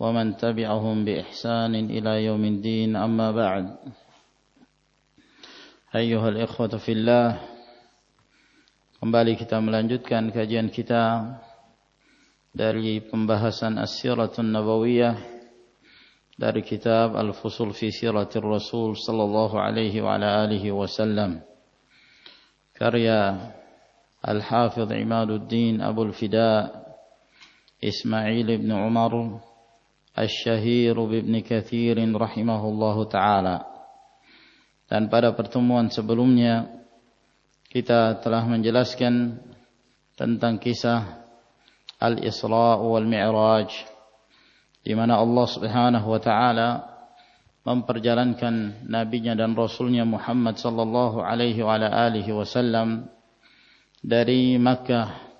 ومن تبعهم بإحسان إلى يوم الدين أما بعد أيها الإخوة في الله Kembali kita melanjutkan kajian kita dari pembahasan As-Siratun Nabawiyah dari kitab Al-Fusul fi Siratir Rasul sallallahu alaihi wa ala alihi wasallam karya Al-Hafidh Imaduddin Abdul Fida Ismail ibn Umar Asy-Syahir bin Katsir rahimahullahu taala. Dan pada pertemuan sebelumnya kita telah menjelaskan tentang kisah Al-Isra wal Mi'raj di mana Allah Subhanahu wa taala memperjalankan nabinya dan rasulnya Muhammad sallallahu alaihi wa alihi wasallam dari Makkah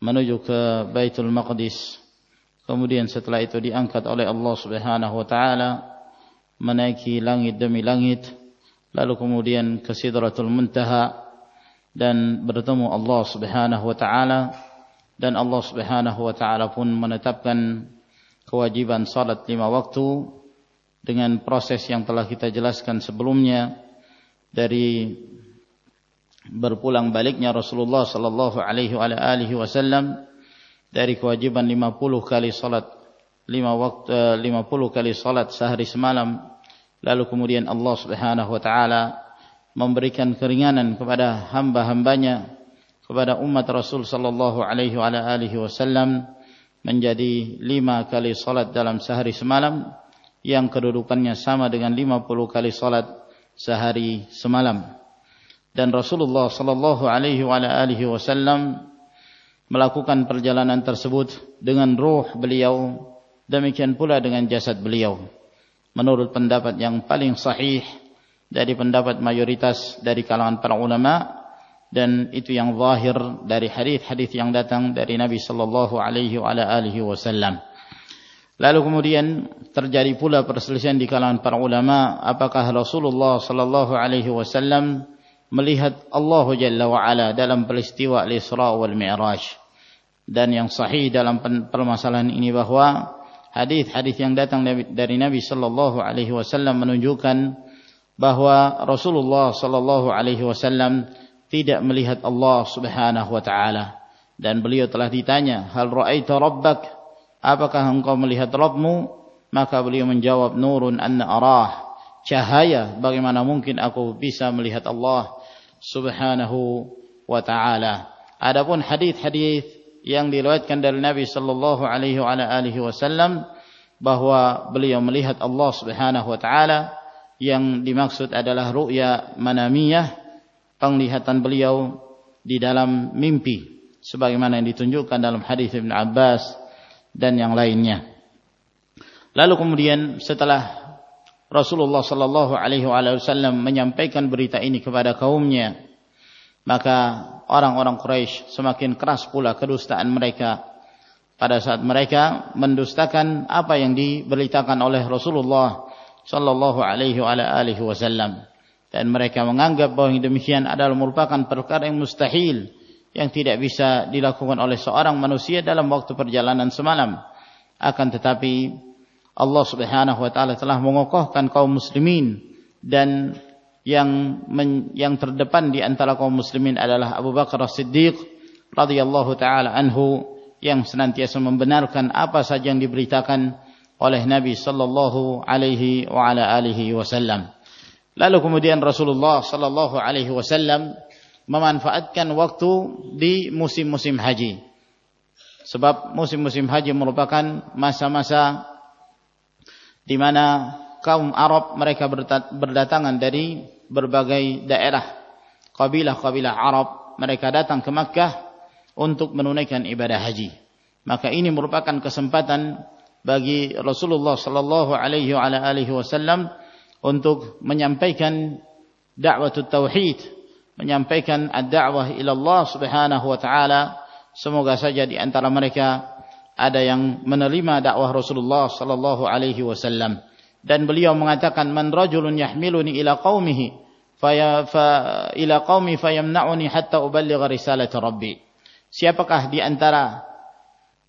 menuju ke Baitul Maqdis Kemudian setelah itu diangkat oleh Allah Subhanahu wa taala menaiki langit demi langit lalu kemudian ke Sidratul Muntaha dan bertemu Allah Subhanahu wa taala. Dan Allah Subhanahu wa taala pun menetapkan kewajiban salat lima waktu dengan proses yang telah kita jelaskan sebelumnya dari berpulang baliknya Rasulullah sallallahu alaihi wasallam dari kewajiban 50 kali salat lima waktu 50 eh, kali salat sehari semalam. Lalu kemudian Allah Subhanahu wa taala memberikan keringanan kepada hamba-hambanya kepada umat Rasul sallallahu alaihi wa alihi wasallam menjadi lima kali salat dalam sehari semalam. Yang kedudukannya sama dengan 50 kali salat sehari semalam. Dan Rasulullah sallallahu alaihi wa alihi wasallam melakukan perjalanan tersebut dengan ruh beliau demikian pula dengan jasad beliau. Menurut pendapat yang paling sahih dari pendapat mayoritas dari kalangan para ulama dan itu yang zahir dari hadis-hadis yang datang dari Nabi sallallahu alaihi wasallam. Lalu kemudian terjadi pula perselisihan di kalangan para ulama apakah Rasulullah sallallahu alaihi wasallam melihat Allah Jalla wa Ala dalam peristiwa Al-Isra wal Mi'raj. Dan yang sahih dalam permasalahan ini bahwa hadis-hadis yang datang dari Nabi sallallahu alaihi wasallam menunjukkan bahwa Rasulullah sallallahu alaihi wasallam tidak melihat Allah Subhanahu wa taala. Dan beliau telah ditanya hal ra'aita rabbak? Apakah engkau melihat Rabbmu? Maka beliau menjawab nurun anna arah. Cahaya bagaimana mungkin aku bisa melihat Allah Subhanahu wa taala adapun hadis-hadis yang diriwayatkan dari Nabi sallallahu alaihi wasallam bahwa beliau melihat Allah Subhanahu wa taala yang dimaksud adalah ru'ya manamiyah penglihatan beliau di dalam mimpi sebagaimana yang ditunjukkan dalam hadis Ibn Abbas dan yang lainnya. Lalu kemudian setelah Rasulullah sallallahu alaihi wasallam menyampaikan berita ini kepada kaumnya, maka orang-orang Quraisy semakin keras pula kedustaan mereka. Pada saat mereka mendustakan apa yang diberitakan oleh Rasulullah sallallahu alaihi wasallam. Dan mereka menganggap bahwa yang demikian adalah merupakan perkara yang mustahil yang tidak bisa dilakukan oleh seorang manusia dalam waktu perjalanan semalam. Akan tetapi Allah Subhanahu wa taala telah mengokohkan kaum muslimin dan yang men, yang terdepan di antara kaum muslimin adalah Abu Bakar As-Siddiq radhiyallahu taala anhu yang senantiasa membenarkan apa saja yang diberitakan oleh Nabi sallallahu alaihi wa ala alihi wasallam. Lalu kemudian Rasulullah sallallahu alaihi wasallam memanfaatkan waktu di musim-musim haji. Sebab musim-musim haji merupakan masa-masa di mana kaum Arab mereka berdatangan dari berbagai daerah kabilah-kabilah Arab mereka datang ke Makkah untuk menunaikan ibadah haji maka ini merupakan kesempatan bagi Rasulullah sallallahu alaihi wasallam untuk menyampaikan dakwah tauhid, menyampaikan ad-da'wah ila Allah Subhanahu wa taala. Semoga saja di antara mereka ada yang menerima dakwah Rasulullah sallallahu alaihi wasallam. Dan beliau mengatakan man rajulun yahmiluni ila qaumihi fa ila qaumi fayamna'uni hatta uballigha risalata rabbi. Siapakah di antara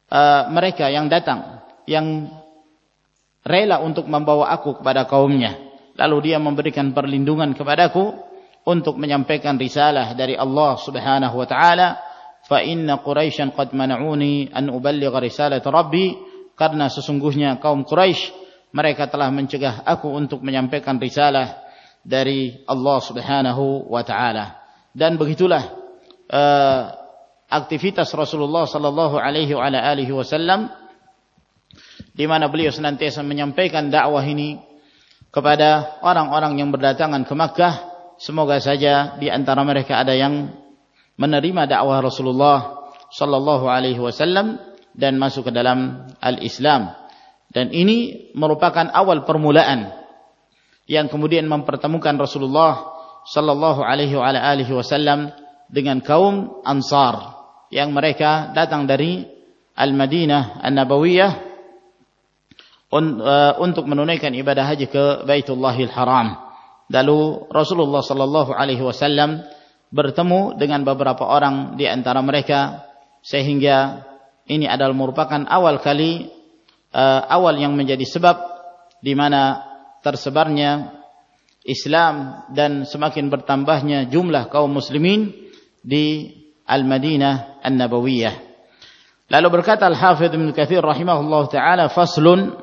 uh, mereka yang datang yang rela untuk membawa aku kepada kaumnya? Lalu dia memberikan perlindungan kepadaku untuk menyampaikan risalah dari Allah Subhanahu wa taala inna quraisyan qad mana'uni an uballigha risalata rabbi karena sesungguhnya kaum Quraisy mereka telah mencegah aku untuk menyampaikan risalah dari Allah Subhanahu wa taala. Dan begitulah uh, aktivitas Rasulullah sallallahu alaihi wa alihi wasallam di mana beliau senantiasa menyampaikan dakwah ini kepada orang-orang yang berdatangan ke Makkah. Semoga saja di antara mereka ada yang menerima dakwah Rasulullah sallallahu alaihi wasallam dan masuk ke dalam al-Islam. Dan ini merupakan awal permulaan yang kemudian mempertemukan Rasulullah sallallahu alaihi wasallam dengan kaum Ansar yang mereka datang dari Al-Madinah An-Nabawiyah uh, untuk menunaikan ibadah haji ke Baitullahil Haram. Lalu Rasulullah sallallahu alaihi wasallam bertemu dengan beberapa orang di antara mereka sehingga ini adalah merupakan awal kali uh, awal yang menjadi sebab di mana tersebarnya Islam dan semakin bertambahnya jumlah kaum muslimin di Al-Madinah An-Nabawiyah. Lalu berkata Al-Hafidh Ibn Kathir rahimahullah taala faslun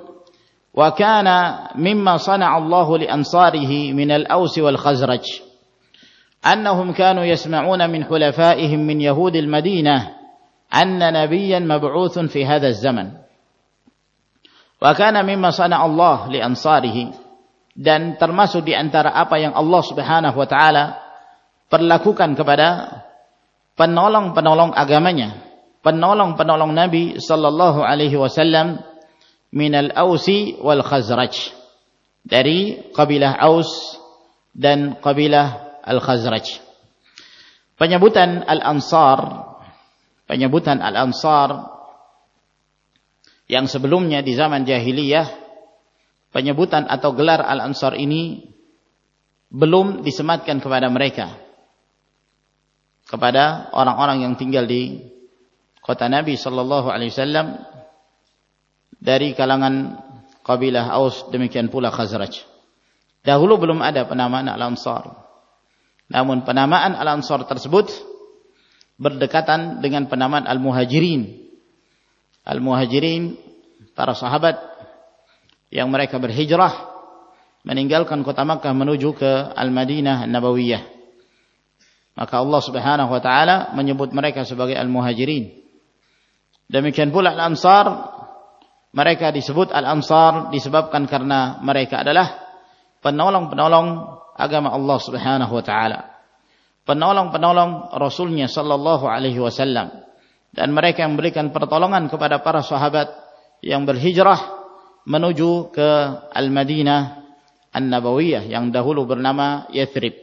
wa kana mimma sana'a Allah li ansarihi min al-Aws wal Khazraj yasma'una min hulafaihim min yahud al-Madinah anna nabiyyan mab'uthun fi hadha az-zaman Wa kana mimma sana Allah li ansarihi dan termasuk di antara apa yang Allah Subhanahu wa taala perlakukan kepada penolong-penolong agamanya, penolong-penolong Nabi sallallahu alaihi wasallam minal Ausi wal Khazraj dari kabilah Aus dan kabilah Al-Khazraj. Penyebutan Al-Ansar penyebutan Al-Ansar yang sebelumnya di zaman jahiliyah penyebutan atau gelar Al-Ansar ini belum disematkan kepada mereka kepada orang-orang yang tinggal di kota Nabi sallallahu alaihi wasallam dari kalangan kabilah Aus demikian pula Khazraj. Dahulu belum ada penamaan Al-Ansar. Namun penamaan Al-Ansar tersebut berdekatan dengan penamaan Al-Muhajirin al-muhajirin para sahabat yang mereka berhijrah meninggalkan kota Makkah menuju ke Al-Madinah Nabawiyah. Maka Allah Subhanahu wa taala menyebut mereka sebagai al-muhajirin. Demikian pula al-ansar mereka disebut al-ansar disebabkan karena mereka adalah penolong-penolong agama Allah Subhanahu wa taala. Penolong-penolong Rasulnya sallallahu alaihi wasallam dan mereka yang memberikan pertolongan kepada para sahabat yang berhijrah menuju ke Al-Madinah An-Nabawiyah yang dahulu bernama Yathrib.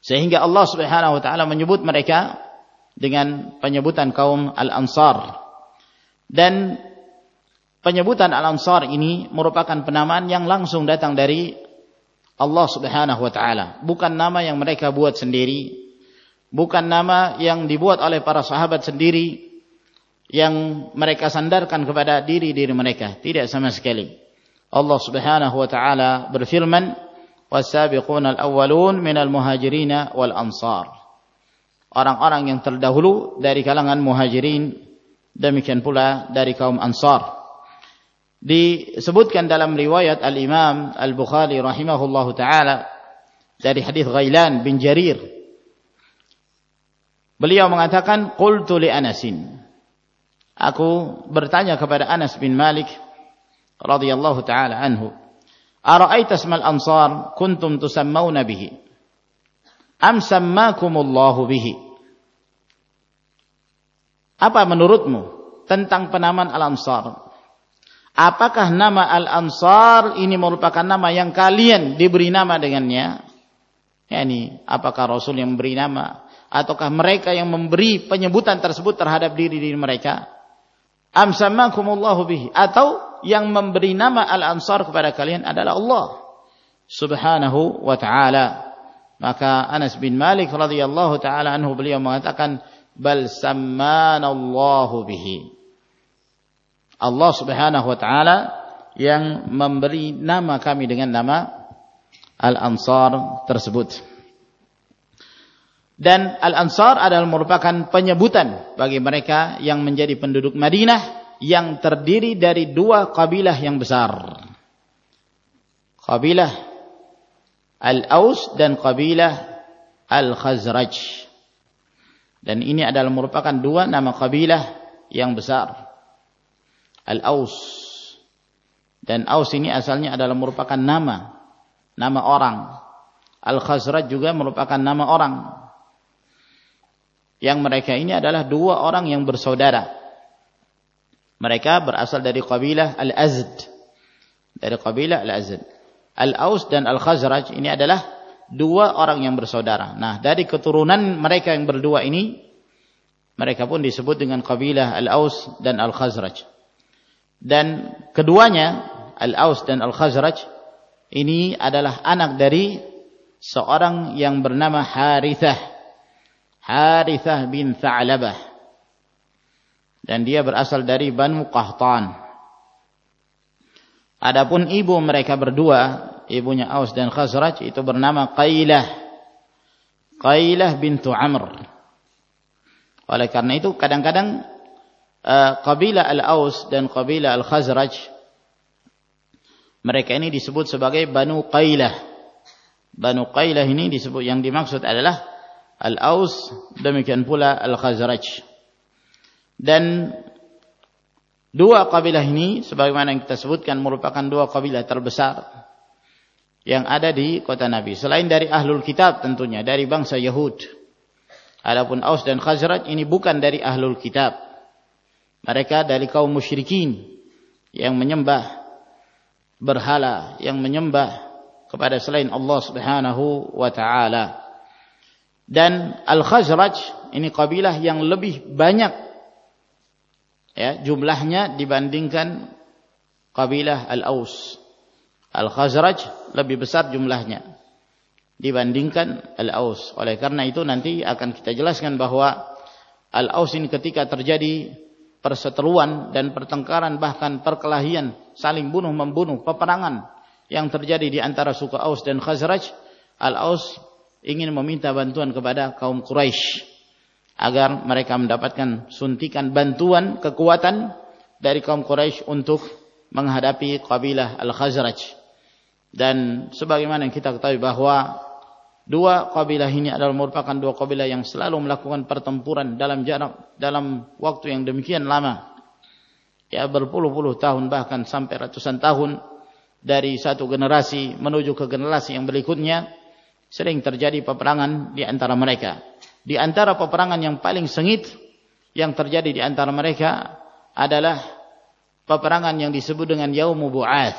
Sehingga Allah Subhanahu wa taala menyebut mereka dengan penyebutan kaum Al-Ansar. Dan penyebutan Al-Ansar ini merupakan penamaan yang langsung datang dari Allah Subhanahu wa taala, bukan nama yang mereka buat sendiri. Bukan nama yang dibuat oleh para sahabat sendiri yang mereka sandarkan kepada diri-diri mereka. Tidak sama sekali. Allah Subhanahu wa taala berfirman wasabiqun al-awwalun minal muhajirin wal ansar. Orang-orang yang terdahulu dari kalangan muhajirin demikian pula dari kaum ansar disebutkan dalam riwayat al-Imam Al-Bukhari rahimahullahu taala dari hadis Ghailan bin Jarir Beliau mengatakan qultu li Anasin. Aku bertanya kepada Anas bin Malik radhiyallahu taala anhu, "Ara'aita ismal ansar kuntum tusammawna bihi? Am sammakumullahu bihi?" Apa menurutmu tentang penamaan Al-Ansar? Apakah nama Al-Ansar ini merupakan nama yang kalian diberi nama dengannya? Yani, apakah Rasul yang memberi nama ataukah mereka yang memberi penyebutan tersebut terhadap diri diri mereka? Am bihi atau yang memberi nama Al-Ansar kepada kalian adalah Allah Subhanahu wa taala. Maka Anas bin Malik radhiyallahu taala anhu beliau mengatakan bal sammanallahu bihi. Allah Subhanahu wa taala yang memberi nama kami dengan nama Al-Ansar tersebut. Dan Al-Ansar adalah merupakan penyebutan bagi mereka yang menjadi penduduk Madinah yang terdiri dari dua kabilah yang besar. Kabilah Al-Aus dan kabilah Al-Khazraj. Dan ini adalah merupakan dua nama kabilah yang besar. Al-Aus. Dan Aus ini asalnya adalah merupakan nama nama orang. Al-Khazraj juga merupakan nama orang. Yang mereka ini adalah dua orang yang bersaudara. Mereka berasal dari kabilah Al-Azd. Dari kabilah Al-Azd. Al-Aus dan Al-Khazraj ini adalah dua orang yang bersaudara. Nah, dari keturunan mereka yang berdua ini, mereka pun disebut dengan kabilah Al-Aus dan Al-Khazraj. Dan keduanya, Al-Aus dan Al-Khazraj, ini adalah anak dari seorang yang bernama Harithah. Harithah bin Tha'labah. Dan dia berasal dari Banu Qahtan. Adapun ibu mereka berdua, ibunya Aus dan Khazraj itu bernama Qailah. Qailah bintu Amr. Oleh karena itu kadang-kadang kabilah Al-Aus dan kabilah Al-Khazraj mereka ini disebut sebagai Banu Qailah. Banu Qailah ini disebut yang dimaksud adalah Al-Aus demikian pula Al-Khazraj. Dan dua kabilah ini sebagaimana yang kita sebutkan merupakan dua kabilah terbesar yang ada di kota Nabi. Selain dari ahlul kitab tentunya dari bangsa Yahud. Adapun Aus dan Khazraj ini bukan dari ahlul kitab. Mereka dari kaum musyrikin yang menyembah berhala yang menyembah kepada selain Allah Subhanahu wa taala. Dan Al-Khazraj ini kabilah yang lebih banyak ya jumlahnya dibandingkan kabilah Al-Aus. Al-Khazraj lebih besar jumlahnya dibandingkan Al-Aus. Oleh karena itu nanti akan kita jelaskan bahwa Al-Aus ini ketika terjadi perseteruan dan pertengkaran bahkan perkelahian saling bunuh membunuh peperangan yang terjadi di antara suku Aus dan Khazraj. Al-Aus ingin meminta bantuan kepada kaum Quraisy agar mereka mendapatkan suntikan bantuan kekuatan dari kaum Quraisy untuk menghadapi kabilah Al-Khazraj. Dan sebagaimana yang kita ketahui bahwa Dua kabilah ini adalah merupakan dua kabilah yang selalu melakukan pertempuran dalam jarak dalam waktu yang demikian lama. Ya berpuluh-puluh tahun bahkan sampai ratusan tahun dari satu generasi menuju ke generasi yang berikutnya sering terjadi peperangan di antara mereka. Di antara peperangan yang paling sengit yang terjadi di antara mereka adalah peperangan yang disebut dengan Yaumu Bu'ath.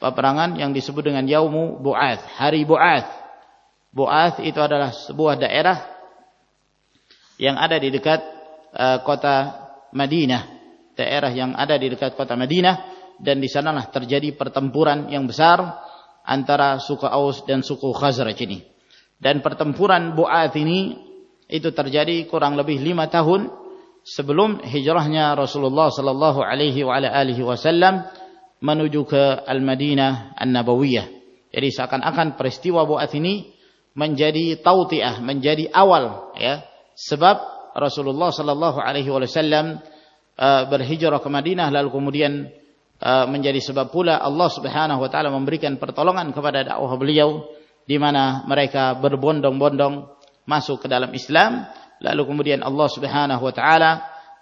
Peperangan yang disebut dengan Yaumu Bu'ath, hari Bu'ath Bu'ath itu adalah sebuah daerah yang ada di dekat uh, kota Madinah. Daerah yang ada di dekat kota Madinah dan di sanalah terjadi pertempuran yang besar antara suku Aus dan suku Khazraj ini. Dan pertempuran Bu'ath ini itu terjadi kurang lebih lima tahun sebelum hijrahnya Rasulullah sallallahu alaihi wasallam menuju ke Al-Madinah An-Nabawiyah. Jadi seakan-akan peristiwa Bu'ath ini menjadi tautiah, menjadi awal ya. Sebab Rasulullah sallallahu alaihi wasallam uh, berhijrah ke Madinah lalu kemudian uh, menjadi sebab pula Allah Subhanahu wa taala memberikan pertolongan kepada dakwah beliau di mana mereka berbondong-bondong masuk ke dalam Islam lalu kemudian Allah Subhanahu wa taala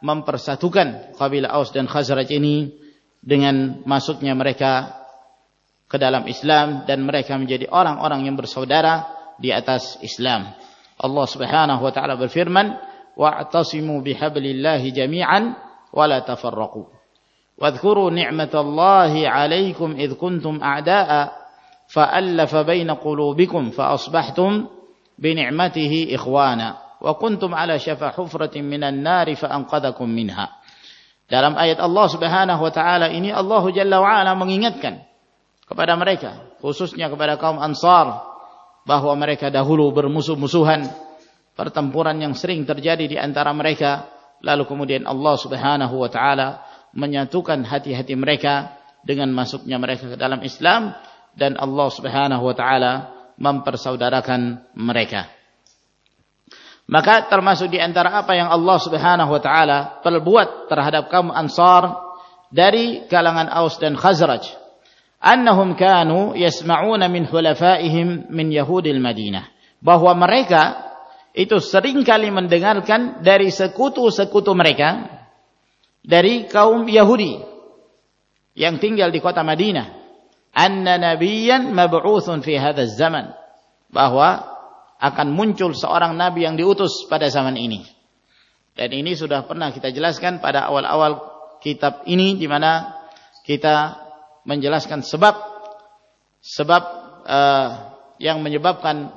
mempersatukan kabilah Aus dan Khazraj ini dengan masuknya mereka ke dalam Islam dan mereka menjadi orang-orang yang bersaudara di atas Islam. Allah Subhanahu wa taala berfirman, "Wa'tasimu bihablillahi jami'an wa la tafarraqu." Wadhkuru ni'matallahi 'alaikum id kuntum a'da'a asbahtum bi ni'matihi ikhwana wa kuntum 'ala syafa hufratin minan nari fa anqadhakum minha. Dalam ayat Allah Subhanahu wa taala ini Allah Jalla wa ala mengingatkan kepada mereka, khususnya kepada kaum Ansar bahwa mereka dahulu bermusuh-musuhan, pertempuran yang sering terjadi di antara mereka, lalu kemudian Allah Subhanahu wa taala menyatukan hati-hati mereka dengan masuknya mereka ke dalam Islam dan Allah Subhanahu wa taala mempersaudarakan mereka. Maka termasuk di antara apa yang Allah Subhanahu wa taala perbuat terhadap kaum Ansar dari kalangan Aus dan Khazraj annahum kanu yasma'una min hulafaihim min yahudil Madinah bahwa mereka itu sering kali mendengarkan dari sekutu-sekutu mereka dari kaum Yahudi yang tinggal di kota Madinah anna nabiyyan mab'utsun fi hadzal zaman bahwa akan muncul seorang nabi yang diutus pada zaman ini. Dan ini sudah pernah kita jelaskan pada awal-awal kitab ini di mana kita menjelaskan sebab sebab uh, yang menyebabkan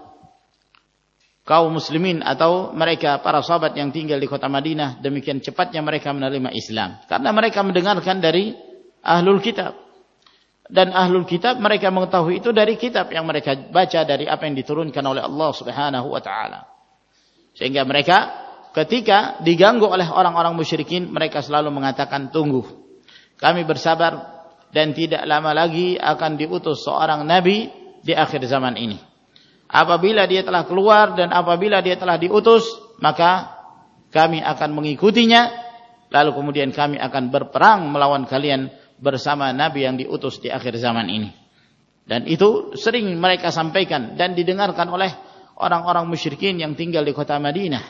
kaum muslimin atau mereka para sahabat yang tinggal di kota Madinah demikian cepatnya mereka menerima Islam. Karena mereka mendengarkan dari ahlul kitab. Dan ahlul kitab mereka mengetahui itu dari kitab yang mereka baca dari apa yang diturunkan oleh Allah Subhanahu wa taala. Sehingga mereka ketika diganggu oleh orang-orang musyrikin mereka selalu mengatakan tunggu kami bersabar dan tidak lama lagi akan diutus seorang nabi di akhir zaman ini. Apabila dia telah keluar dan apabila dia telah diutus maka kami akan mengikutinya. Lalu kemudian kami akan berperang melawan kalian bersama nabi yang diutus di akhir zaman ini. Dan itu sering mereka sampaikan dan didengarkan oleh orang-orang musyrikin yang tinggal di kota Madinah.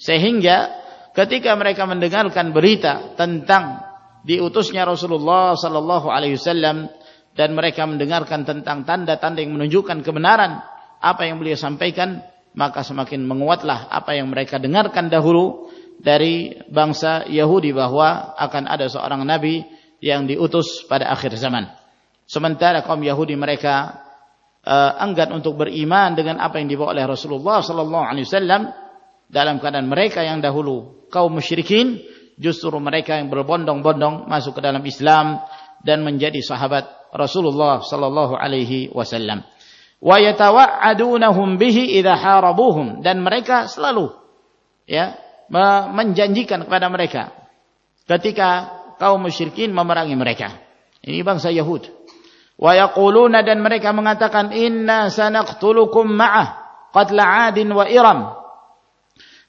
Sehingga ketika mereka mendengarkan berita tentang diutusnya Rasulullah sallallahu alaihi wasallam dan mereka mendengarkan tentang tanda-tanda yang menunjukkan kebenaran apa yang beliau sampaikan maka semakin menguatlah apa yang mereka dengarkan dahulu dari bangsa Yahudi bahwa akan ada seorang nabi yang diutus pada akhir zaman. Sementara kaum Yahudi mereka uh, enggan untuk beriman dengan apa yang dibawa oleh Rasulullah sallallahu alaihi wasallam dalam keadaan mereka yang dahulu kaum musyrikin justru mereka yang berbondong-bondong masuk ke dalam Islam dan menjadi sahabat Rasulullah sallallahu alaihi wasallam. Wa yatawa'adunahum bihi idza harabuhum. Dan mereka selalu ya menjanjikan kepada mereka ketika kaum musyrikin memerangi mereka. Ini bangsa Yahud. Wa yaquluna dan mereka mengatakan inna sanaqtulukum ma'ah qatla 'adin wa iram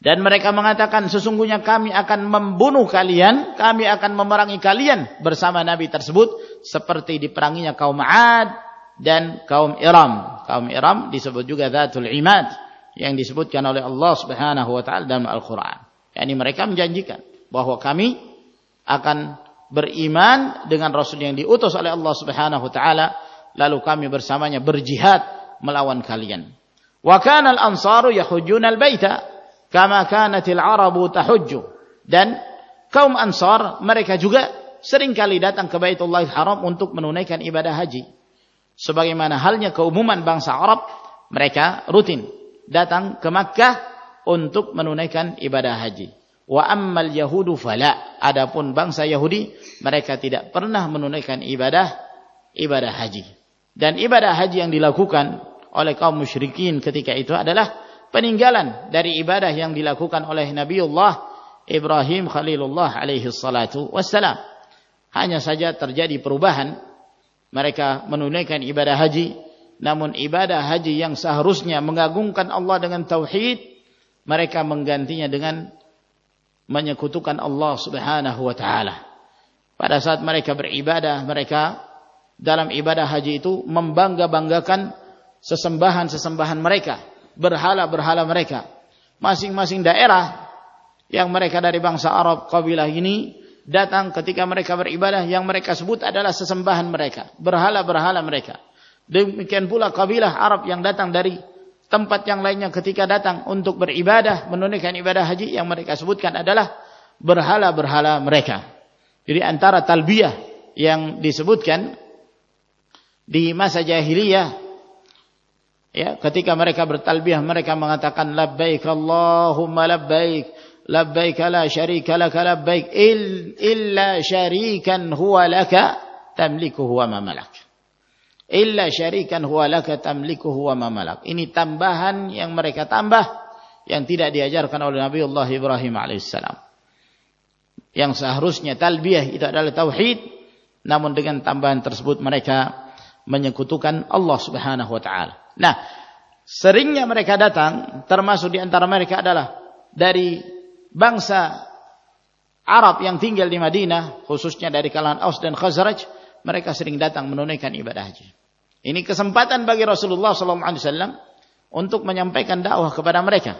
dan mereka mengatakan sesungguhnya kami akan membunuh kalian, kami akan memerangi kalian bersama Nabi tersebut seperti diperanginya kaum 'Ad dan kaum Iram. Kaum Iram disebut juga Zatul Imad yang disebutkan oleh Allah Subhanahu wa taala dalam Al-Qur'an. Yani mereka menjanjikan bahwa kami akan beriman dengan rasul yang diutus oleh Allah Subhanahu wa taala lalu kami bersamanya berjihad melawan kalian. Wa kana al-ansaru yahujjuna al-baita kama kanatil arabu tahujju. Dan kaum Ansar mereka juga sering kali datang ke Baitullah Haram untuk menunaikan ibadah haji. Sebagaimana halnya keumuman bangsa Arab mereka rutin datang ke Makkah untuk menunaikan ibadah haji. Wa ammal yahudu fala. Adapun bangsa Yahudi mereka tidak pernah menunaikan ibadah ibadah haji. Dan ibadah haji yang dilakukan oleh kaum musyrikin ketika itu adalah peninggalan dari ibadah yang dilakukan oleh Nabiullah Ibrahim Khalilullah alaihi salatu wassalam. Hanya saja terjadi perubahan. Mereka menunaikan ibadah haji. Namun ibadah haji yang seharusnya mengagungkan Allah dengan tauhid mereka menggantinya dengan menyekutukan Allah Subhanahu wa taala. Pada saat mereka beribadah mereka dalam ibadah haji itu membangga-banggakan sesembahan-sesembahan mereka berhala-berhala mereka masing-masing daerah yang mereka dari bangsa Arab kabilah ini datang ketika mereka beribadah yang mereka sebut adalah sesembahan mereka, berhala-berhala mereka. Demikian pula kabilah Arab yang datang dari tempat yang lainnya ketika datang untuk beribadah, menunaikan ibadah haji yang mereka sebutkan adalah berhala-berhala mereka. Jadi antara talbiyah yang disebutkan di masa jahiliyah ya ketika mereka bertalbiyah mereka mengatakan labbaik Allahumma labbaik labbaik la syarika laka labbaik illa syarikan huwa laka tamlikuhu wa ma malak. Illa syarikan huwa laka tamlikuhu wa ma malak. Ini tambahan yang mereka tambah yang tidak diajarkan oleh Nabi Allah Ibrahim alaihissalam yang seharusnya talbiyah itu adalah tauhid namun dengan tambahan tersebut mereka menyekutukan Allah Subhanahu wa taala. Nah, seringnya mereka datang termasuk di antara mereka adalah dari bangsa Arab yang tinggal di Madinah, khususnya dari kalangan Aus dan Khazraj, mereka sering datang menunaikan ibadah haji. Ini kesempatan bagi Rasulullah SAW untuk menyampaikan dakwah kepada mereka.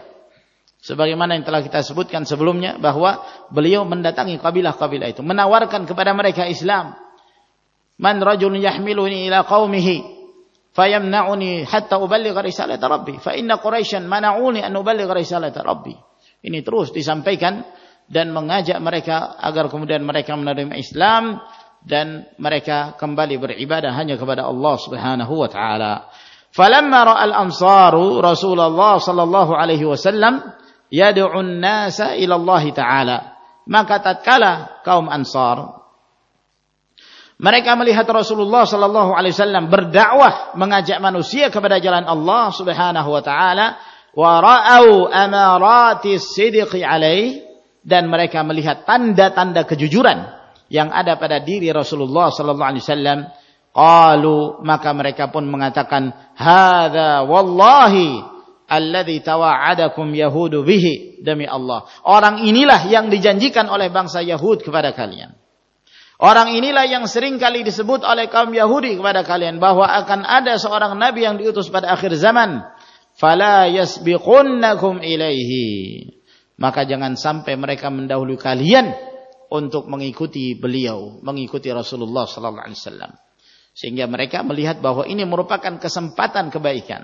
Sebagaimana yang telah kita sebutkan sebelumnya bahwa beliau mendatangi kabilah-kabilah itu, menawarkan kepada mereka Islam, man yahmiluni ila qaumihi fayamna'uni hatta uballigha risalata rabbi fa inna quraisyan mana'uni an uballigha risalata rabbi ini terus disampaikan dan mengajak mereka agar kemudian mereka menerima Islam dan mereka kembali beribadah hanya kepada Allah Subhanahu wa taala. Falamma ra'al ansaru Rasulullah sallallahu alaihi wasallam yad'u an-nasa ila Allah taala. Maka tatkala kaum Ansar mereka melihat Rasulullah sallallahu alaihi wasallam berdakwah mengajak manusia kepada jalan Allah Subhanahu wa taala wa ra'au amarati sidqi alaih. Dan mereka melihat tanda-tanda kejujuran yang ada pada diri Rasulullah sallallahu alaihi wasallam. Qalu maka mereka pun mengatakan hadza wallahi alladhi tawa'adakum yahudu bihi. Demi Allah. Orang inilah yang dijanjikan oleh bangsa Yahud kepada kalian Orang inilah yang sering kali disebut oleh kaum Yahudi kepada kalian bahwa akan ada seorang nabi yang diutus pada akhir zaman. Fala yasbiqunnakum ilaihi. Maka jangan sampai mereka mendahului kalian untuk mengikuti beliau, mengikuti Rasulullah sallallahu alaihi wasallam. Sehingga mereka melihat bahwa ini merupakan kesempatan kebaikan.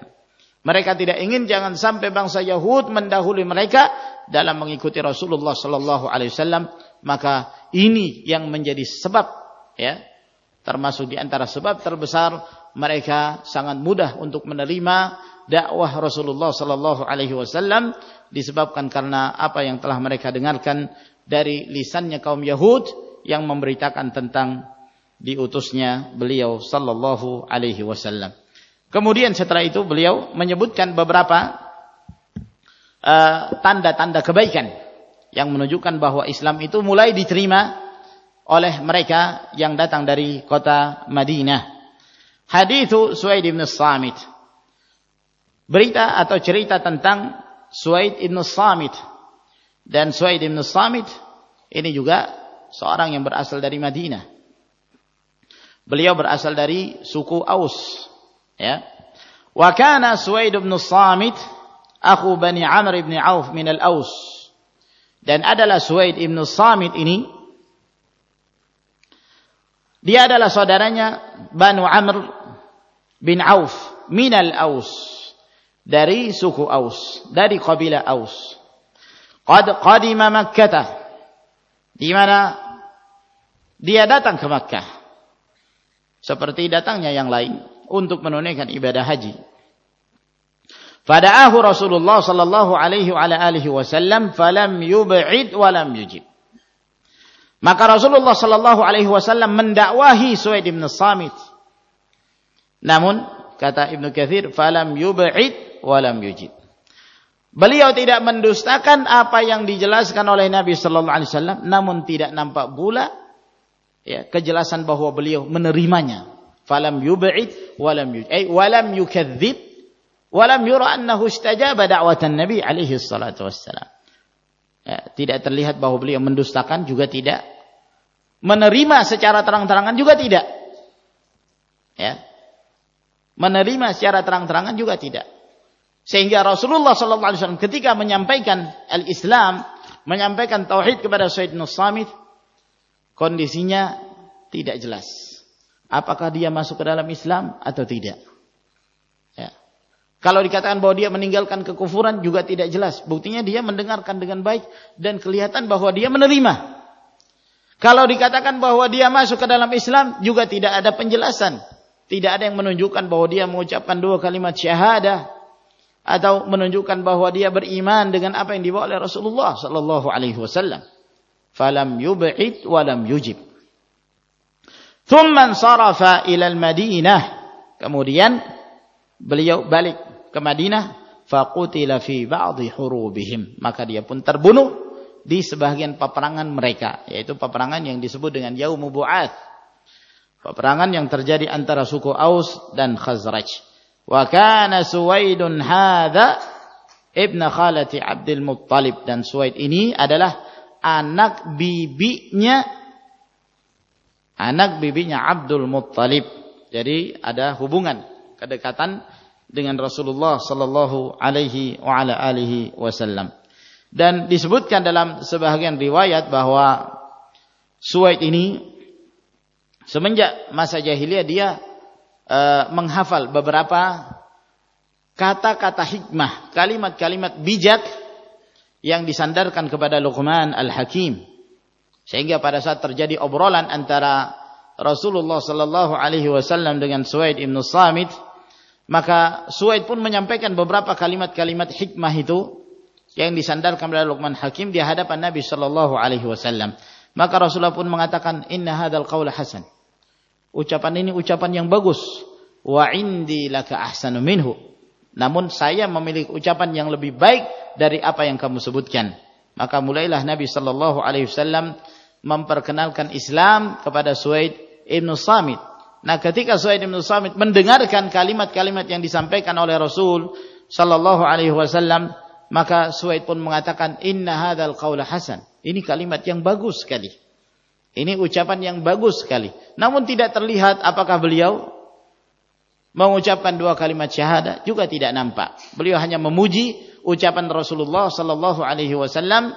Mereka tidak ingin jangan sampai bangsa Yahud mendahului mereka dalam mengikuti Rasulullah sallallahu alaihi wasallam maka ini yang menjadi sebab ya termasuk di antara sebab terbesar mereka sangat mudah untuk menerima dakwah Rasulullah sallallahu alaihi wasallam disebabkan karena apa yang telah mereka dengarkan dari lisannya kaum Yahud yang memberitakan tentang diutusnya beliau sallallahu alaihi wasallam. Kemudian setelah itu beliau menyebutkan beberapa uh, tanda-tanda uh, kebaikan yang menunjukkan bahwa Islam itu mulai diterima oleh mereka yang datang dari kota Madinah. Hadis Suaid bin Samit. Berita atau cerita tentang Suaid bin Samit. Dan Suaid bin Samit ini juga seorang yang berasal dari Madinah. Beliau berasal dari suku Aus, ya. Wa kana Suaid bin Samit akhu Bani Amr bin Auf min al-Aus. Dan adalah Suwaid ibn Samit ini. Dia adalah saudaranya Banu Amr bin Auf minal Aus dari suku Aus dari kabilah Aus. Qad qadima Makkah di mana dia datang ke Makkah. Seperti datangnya yang lain untuk menunaikan ibadah haji Fada'ahu Rasulullah sallallahu alaihi wa alihi wasallam falam yub'id wa lam yujib. Maka Rasulullah sallallahu alaihi wasallam mendakwahi Suaid bin Samit. Namun kata Ibnu Katsir falam yub'id wa lam yujib. Beliau tidak mendustakan apa yang dijelaskan oleh Nabi sallallahu alaihi wasallam namun tidak nampak pula ya kejelasan bahwa beliau menerimanya. Falam yub'id wa lam yujib. Eh, wa lam Walam yura annahu istajaba da'watan Nabi alaihi salatu wassalam. Ya, tidak terlihat bahwa beliau mendustakan juga tidak. Menerima secara terang-terangan juga tidak. Ya. Menerima secara terang-terangan juga tidak. Sehingga Rasulullah sallallahu alaihi wasallam ketika menyampaikan al-Islam, menyampaikan tauhid kepada Sayyidina Samit, kondisinya tidak jelas. Apakah dia masuk ke dalam Islam atau tidak? Kalau dikatakan bahwa dia meninggalkan kekufuran juga tidak jelas. Buktinya dia mendengarkan dengan baik dan kelihatan bahwa dia menerima. Kalau dikatakan bahwa dia masuk ke dalam Islam juga tidak ada penjelasan. Tidak ada yang menunjukkan bahwa dia mengucapkan dua kalimat syahadah atau menunjukkan bahwa dia beriman dengan apa yang dibawa oleh Rasulullah sallallahu alaihi wasallam. Falam yub'id wa lam yujib. Thumma sarafa ila al-Madinah. Kemudian beliau balik ke Madinah faqutila fi ba'dhi hurubihim. Maka dia pun terbunuh di sebagian peperangan mereka yaitu peperangan yang disebut dengan Yaum Bu'ats peperangan yang terjadi antara suku Aus dan Khazraj. Wa kana Suwaidun hadza ibn khalati Abdul Muttalib. Dan Suwaid ini adalah anak bibinya anak bibinya Abdul Muttalib. Jadi ada hubungan kedekatan dengan Rasulullah sallallahu alaihi wa ala alihi wasallam dan disebutkan dalam sebahagian riwayat bahwa Suwaid ini semenjak masa jahiliyah dia e, menghafal beberapa kata-kata hikmah, kalimat-kalimat bijak yang disandarkan kepada Luqman Al-Hakim. Sehingga pada saat terjadi obrolan antara Rasulullah sallallahu alaihi wasallam dengan Suwaid ibn Samit, maka Suwaid pun menyampaikan beberapa kalimat-kalimat hikmah itu yang disandarkan oleh Luqman Hakim di hadapan Nabi sallallahu alaihi wasallam. Maka Rasulullah pun mengatakan inna hadzal qaula hasan. Ucapan ini ucapan yang bagus. Wa indi laka ahsanu minhu. Namun saya memiliki ucapan yang lebih baik dari apa yang kamu sebutkan. Maka mulailah Nabi sallallahu alaihi wasallam memperkenalkan Islam kepada Suaid ibn Samit. Nah, ketika Suaid ibn Samit mendengarkan kalimat-kalimat yang disampaikan oleh Rasul sallallahu alaihi wasallam, maka Suwaid pun mengatakan inna hadzal qaula hasan. Ini kalimat yang bagus sekali. Ini ucapan yang bagus sekali. Namun tidak terlihat apakah beliau mengucapkan dua kalimat syahadah juga tidak nampak. Beliau hanya memuji ucapan Rasulullah sallallahu alaihi wasallam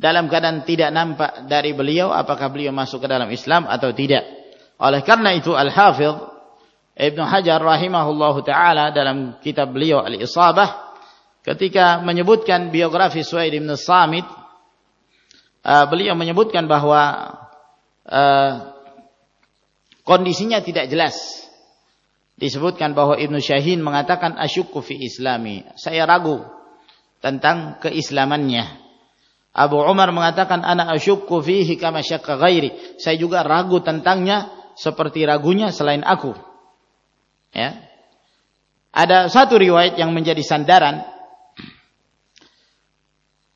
dalam keadaan tidak nampak dari beliau apakah beliau masuk ke dalam Islam atau tidak. Oleh karena itu Al-Hafidh Ibnu Hajar rahimahullahu taala dalam kitab beliau Al-Isabah ketika menyebutkan biografi Suhaid bin Samit uh, beliau menyebutkan bahwa uh, kondisinya tidak jelas. Disebutkan bahwa Ibnu Syahin mengatakan asyukku fi islami. Saya ragu tentang keislamannya. Abu Umar mengatakan ana asyukku fihi kama syakka ghairi. Saya juga ragu tentangnya seperti ragunya selain aku ya ada satu riwayat yang menjadi sandaran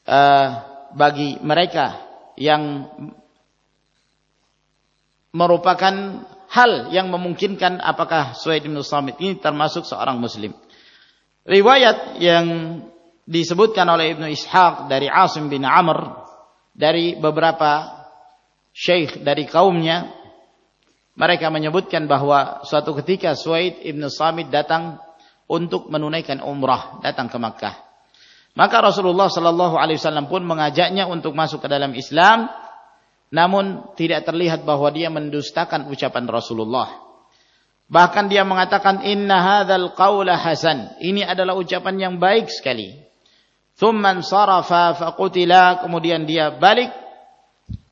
uh, bagi mereka yang merupakan hal yang memungkinkan apakah Suhaid bin Samit ini termasuk seorang muslim. Riwayat yang disebutkan oleh Ibnu Ishaq dari Asim bin Amr dari beberapa syekh dari kaumnya mereka menyebutkan bahwa suatu ketika Suhaid ibnu Samit datang untuk menunaikan umrah datang ke Makkah maka Rasulullah Shallallahu Alaihi Wasallam pun mengajaknya untuk masuk ke dalam Islam, namun tidak terlihat bahwa dia mendustakan ucapan Rasulullah. Bahkan dia mengatakan inna hadzal qaula hasan. Ini adalah ucapan yang baik sekali. Thumman sarafa kemudian dia balik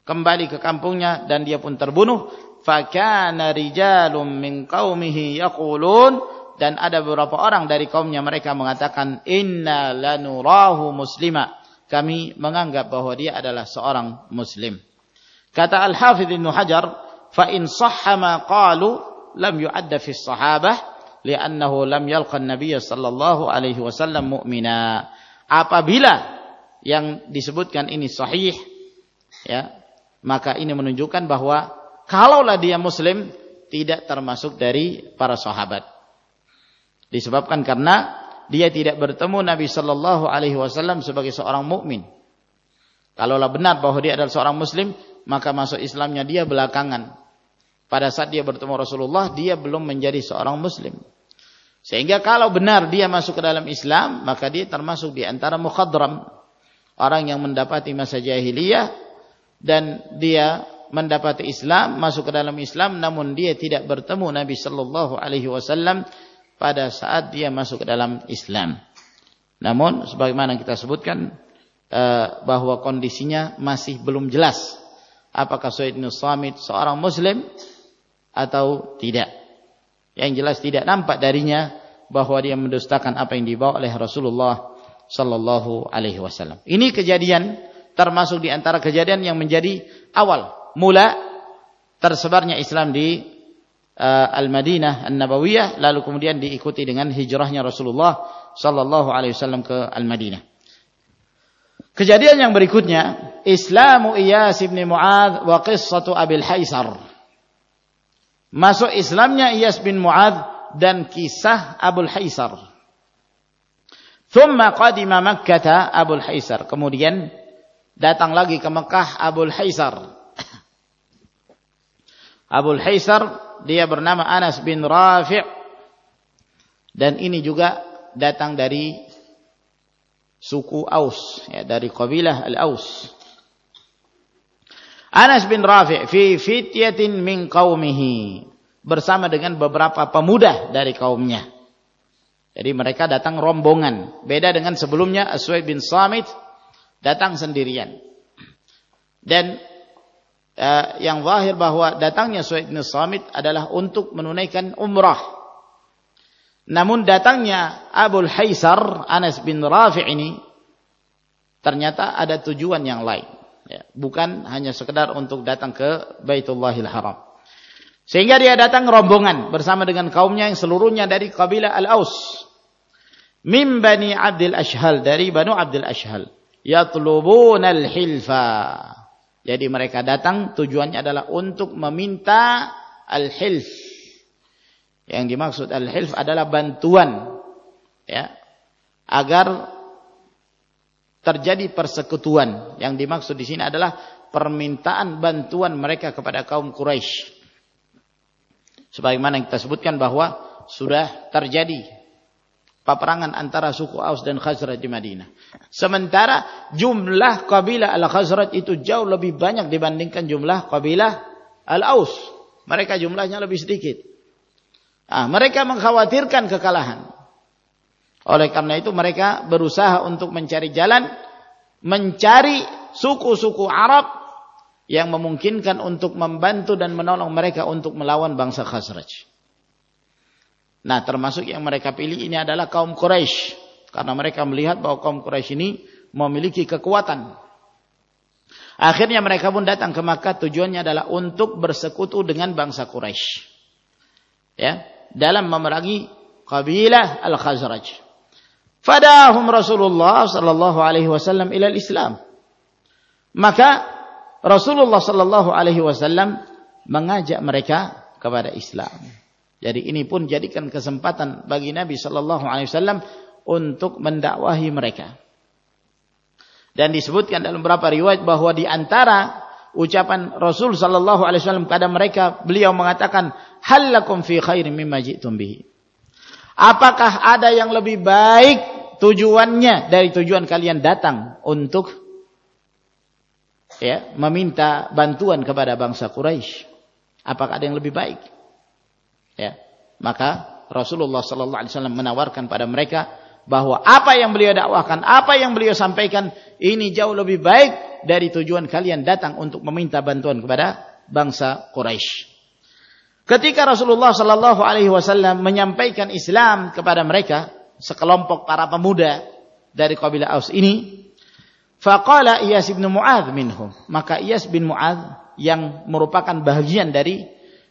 kembali ke kampungnya dan dia pun terbunuh. Fakana rijalun min qaumihi yaqulun. Dan ada beberapa orang dari kaumnya mereka mengatakan inna lanurahu muslima. Kami menganggap bahwa dia adalah seorang muslim. Kata al-hafidh ibn hajar fa in sahha ma qalu lam yu'adda fi sahabah li'annahu lam yalqa an-nabiy sallallahu alaihi wasallam mu'mina. Apabila yang disebutkan ini sahih ya maka ini menunjukkan bahwa kalaulah dia muslim tidak termasuk dari para sahabat Disebabkan karena dia tidak bertemu Nabi Shallallahu Alaihi Wasallam sebagai seorang mukmin. Kalaulah benar bahwa dia adalah seorang Muslim, maka masuk Islamnya dia belakangan. Pada saat dia bertemu Rasulullah, dia belum menjadi seorang Muslim. Sehingga kalau benar dia masuk ke dalam Islam, maka dia termasuk di antara mukhadram. Orang yang mendapati masa jahiliyah dan dia mendapati Islam, masuk ke dalam Islam, namun dia tidak bertemu Nabi Shallallahu Alaihi Wasallam pada saat dia masuk ke dalam Islam. Namun sebagaimana kita sebutkan eh, bahwa kondisinya masih belum jelas apakah Suhaib bin Samit seorang muslim atau tidak. Yang jelas tidak nampak darinya bahwa dia mendustakan apa yang dibawa oleh Rasulullah sallallahu alaihi wasallam. Ini kejadian termasuk di antara kejadian yang menjadi awal mula tersebarnya Islam di uh, Al-Madinah An-Nabawiyah lalu kemudian diikuti dengan hijrahnya Rasulullah sallallahu alaihi wasallam ke Al-Madinah. Kejadian yang berikutnya, Islamu Iyas bin Mu'adz wa qissatu Abil Haisar. Masuk Islamnya Iyas bin Mu'adz dan kisah Abul Haisar. Thumma qadima Makkah Abul Haisar. Kemudian datang lagi ke Mekah Abul Haisar. Abul Haisar dia bernama Anas bin Rafi' dan ini juga datang dari suku Aus ya dari kabilah Al-Aus. Anas bin Rafi' fi fityatin min qaumihi bersama dengan beberapa pemuda dari kaumnya. Jadi mereka datang rombongan. Beda dengan sebelumnya Aswai bin Samit datang sendirian. Dan uh, yang zahir bahwa datangnya Aswai bin Samit adalah untuk menunaikan umrah. Namun datangnya Abul Haisar Anas bin Rafi' ini ternyata ada tujuan yang lain. Ya, bukan hanya sekedar untuk datang ke Baitullahil Haram. Sehingga dia datang rombongan bersama dengan kaumnya yang seluruhnya dari kabilah Al-Aus. Min Bani Abdul Ashhal dari Banu Abdul Ashhal. Yatlubuna al-hilfa. Jadi mereka datang tujuannya adalah untuk meminta al-hilf yang dimaksud al-hilf adalah bantuan ya agar terjadi persekutuan. Yang dimaksud di sini adalah permintaan bantuan mereka kepada kaum Quraisy. Sebagaimana kita sebutkan bahwa sudah terjadi peperangan antara suku Aus dan Khazraj di Madinah. Sementara jumlah kabilah Al-Khazraj itu jauh lebih banyak dibandingkan jumlah kabilah Al-Aus. Mereka jumlahnya lebih sedikit. Ah, mereka mengkhawatirkan kekalahan. Oleh karena itu mereka berusaha untuk mencari jalan, mencari suku-suku Arab yang memungkinkan untuk membantu dan menolong mereka untuk melawan bangsa Khazraj. Nah, termasuk yang mereka pilih ini adalah kaum Quraisy karena mereka melihat bahwa kaum Quraisy ini memiliki kekuatan. Akhirnya mereka pun datang ke Makkah tujuannya adalah untuk bersekutu dengan bangsa Quraisy. Ya, dalam memerangi kabilah Al-Khazraj. Fadahum Rasulullah sallallahu alaihi wasallam ila Islam. Maka Rasulullah sallallahu alaihi wasallam mengajak mereka kepada Islam. Jadi ini pun jadikan kesempatan bagi Nabi sallallahu alaihi wasallam untuk mendakwahi mereka. Dan disebutkan dalam beberapa riwayat bahwa di antara ucapan Rasul sallallahu alaihi wasallam kepada mereka beliau mengatakan halakum fi khairin mimma bihi. Apakah ada yang lebih baik tujuannya dari tujuan kalian datang untuk ya, meminta bantuan kepada bangsa Quraisy? Apakah ada yang lebih baik? Ya. Maka Rasulullah sallallahu alaihi wasallam menawarkan pada mereka bahwa apa yang beliau dakwahkan, apa yang beliau sampaikan ini jauh lebih baik dari tujuan kalian datang untuk meminta bantuan kepada bangsa Quraisy. Ketika Rasulullah Shallallahu Alaihi Wasallam menyampaikan Islam kepada mereka, sekelompok para pemuda dari kabilah Aus ini, faqala Iyas bin Mu'adz minhum. Maka Iyas bin Mu'adz yang merupakan bagian dari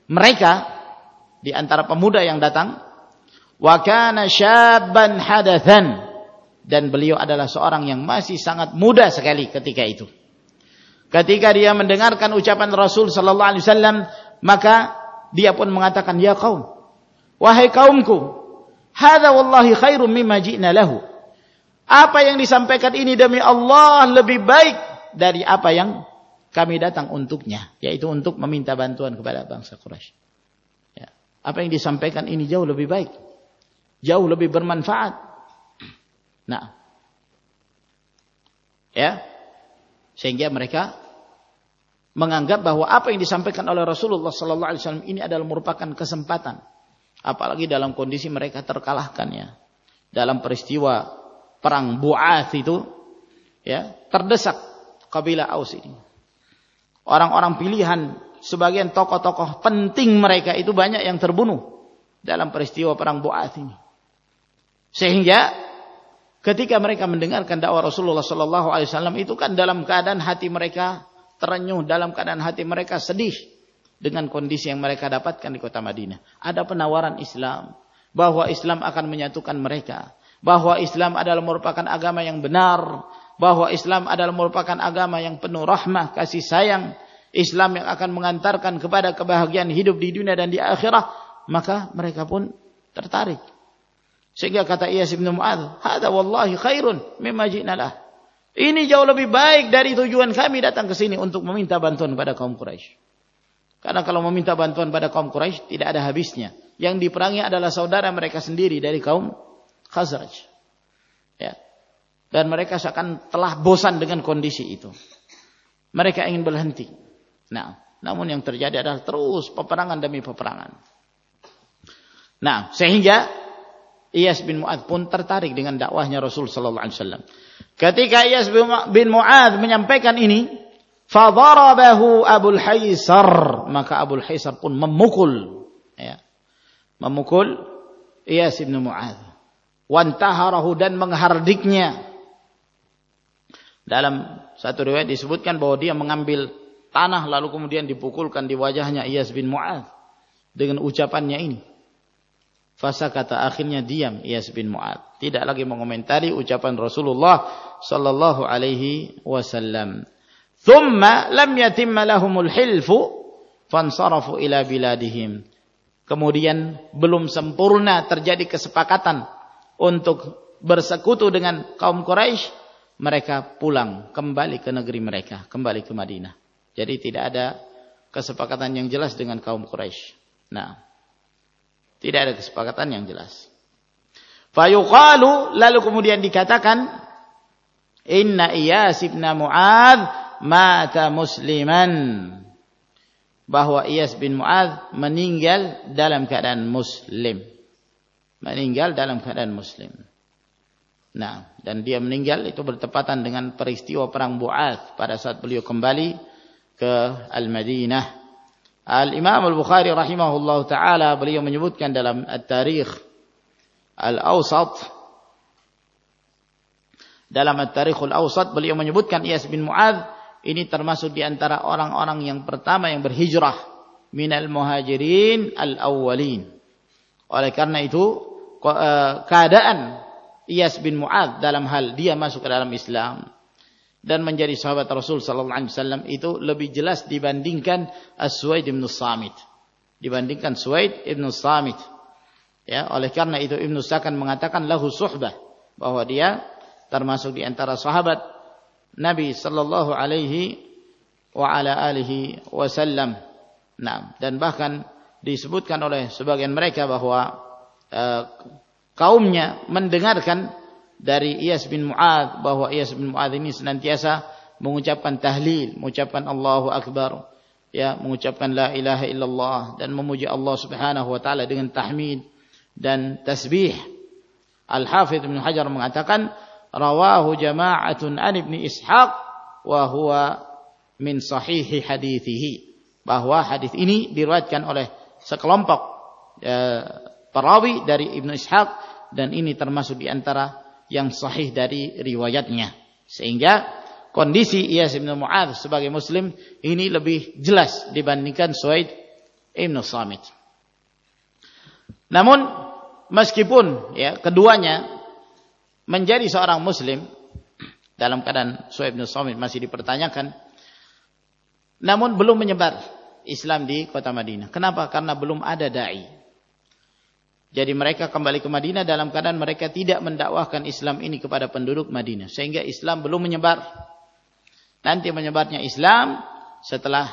mereka di antara pemuda yang datang, wa kana syabban hadathan dan beliau adalah seorang yang masih sangat muda sekali ketika itu. Ketika dia mendengarkan ucapan Rasul sallallahu alaihi wasallam, maka dia pun mengatakan, "Ya kaum, wahai kaumku, hadza wallahi khairum mimma ji'na lahu." Apa yang disampaikan ini demi Allah lebih baik dari apa yang kami datang untuknya, yaitu untuk meminta bantuan kepada bangsa Quraisy. Apa yang disampaikan ini jauh lebih baik, jauh lebih bermanfaat. Nah, ya, sehingga mereka menganggap bahwa apa yang disampaikan oleh Rasulullah sallallahu alaihi wasallam ini adalah merupakan kesempatan. Apalagi dalam kondisi mereka terkalahkan ya dalam peristiwa perang Bu'ath itu ya terdesak kabilah Aus ini. Orang-orang pilihan, sebagian tokoh-tokoh penting mereka itu banyak yang terbunuh dalam peristiwa perang Bu'ath ini. Sehingga ketika mereka mendengarkan dakwah Rasulullah sallallahu alaihi wasallam itu kan dalam keadaan hati mereka terenyuh, dalam keadaan hati mereka sedih dengan kondisi yang mereka dapatkan di kota Madinah. Ada penawaran Islam bahwa Islam akan menyatukan mereka, bahwa Islam adalah merupakan agama yang benar, bahwa Islam adalah merupakan agama yang penuh rahmah, kasih sayang, Islam yang akan mengantarkan kepada kebahagiaan hidup di dunia dan di akhirat, maka mereka pun tertarik. Sehingga kata Iyas bin "Hada wallahi khairun mimma ji'nalah." Ini jauh lebih baik dari tujuan kami datang ke sini untuk meminta bantuan pada kaum Quraisy. Karena kalau meminta bantuan pada kaum Quraisy tidak ada habisnya. Yang diperangi adalah saudara mereka sendiri dari kaum Khazraj. Ya. Dan mereka seakan telah bosan dengan kondisi itu. Mereka ingin berhenti. Nah, namun yang terjadi adalah terus peperangan demi peperangan. Nah, sehingga Iyas bin Mu'ad pun tertarik dengan dakwahnya Rasul sallallahu alaihi wasallam. Ketika Iyas bin Mu'ad menyampaikan ini, fadarabahu Abul Haisar, maka Abul Haisar pun memukul ya. Memukul Iyas bin Mu'ad. Wantaharahu dan menghardiknya. Dalam satu riwayat disebutkan bahwa dia mengambil tanah lalu kemudian dipukulkan di wajahnya Iyas bin Mu'ad dengan ucapannya ini. Fasa kata akhirnya diam Iyas bin Mu'ad. Tidak lagi mengomentari ucapan Rasulullah sallallahu alaihi wasallam. Thumma lam yatimma lahumul hilfu fansarafu ila biladihim. Kemudian belum sempurna terjadi kesepakatan untuk bersekutu dengan kaum Quraisy, mereka pulang kembali ke negeri mereka, kembali ke Madinah. Jadi tidak ada kesepakatan yang jelas dengan kaum Quraisy. Nah, tidak ada kesepakatan yang jelas. Fayuqalu lalu kemudian dikatakan Inna Iyas ibn Mu'ad mata musliman. Bahwa Iyas bin Mu'ad meninggal dalam keadaan muslim. Meninggal dalam keadaan muslim. Nah, dan dia meninggal itu bertepatan dengan peristiwa perang Bu'ath pada saat beliau kembali ke Al-Madinah. Al-Imam Al-Bukhari rahimahullah taala beliau menyebutkan dalam At-Tarikh Al-Awsat dalam At-Tarikh Al-Awsat beliau menyebutkan Iyas bin Mu'ad ini termasuk di antara orang-orang yang pertama yang berhijrah minal muhajirin al-awwalin. Oleh karena itu eh, keadaan Iyas bin Mu'ad dalam hal dia masuk ke dalam Islam dan menjadi sahabat Rasul sallallahu alaihi wasallam itu lebih jelas dibandingkan As-Suwaid bin Samit. Dibandingkan Suwaid bin Samit. Ya, oleh karena itu Ibnu Sakan mengatakan lahu suhbah bahwa dia termasuk di antara sahabat Nabi sallallahu alaihi wa ala alihi wasallam. Nah, dan bahkan disebutkan oleh sebagian mereka bahwa uh, kaumnya mendengarkan dari Iyas bin Mu'ad bahwa Iyas bin Mu'ad ini senantiasa mengucapkan tahlil, mengucapkan Allahu Akbar, ya, mengucapkan la ilaha illallah dan memuji Allah Subhanahu wa taala dengan tahmid dan tasbih. Al-Hafidz Ibnu Hajar mengatakan rawahu jama'atun an Ibnu Ishaq wa huwa min sahihi hadithihi bahwa hadis ini diriwayatkan oleh sekelompok ya, perawi dari Ibnu Ishaq dan ini termasuk di antara yang sahih dari riwayatnya. Sehingga kondisi Iyas bin Mu'ad sebagai muslim ini lebih jelas dibandingkan Suaid ibn Samit. Namun meskipun ya keduanya menjadi seorang muslim dalam keadaan Suaid bin Samit masih dipertanyakan namun belum menyebar Islam di kota Madinah. Kenapa? Karena belum ada dai. Jadi mereka kembali ke Madinah dalam keadaan mereka tidak mendakwahkan Islam ini kepada penduduk Madinah. Sehingga Islam belum menyebar. Nanti menyebarnya Islam setelah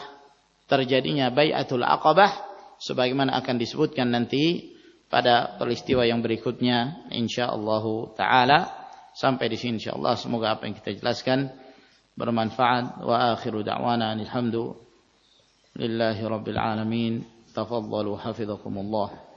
terjadinya Bayatul Aqabah. Sebagaimana akan disebutkan nanti pada peristiwa yang berikutnya. InsyaAllah ta'ala. Sampai di sini insyaAllah. Semoga apa yang kita jelaskan bermanfaat. Wa akhiru da'wana alhamdulillah. Lillahi Rabbil Alamin. Tafadhalu hafizakumullah.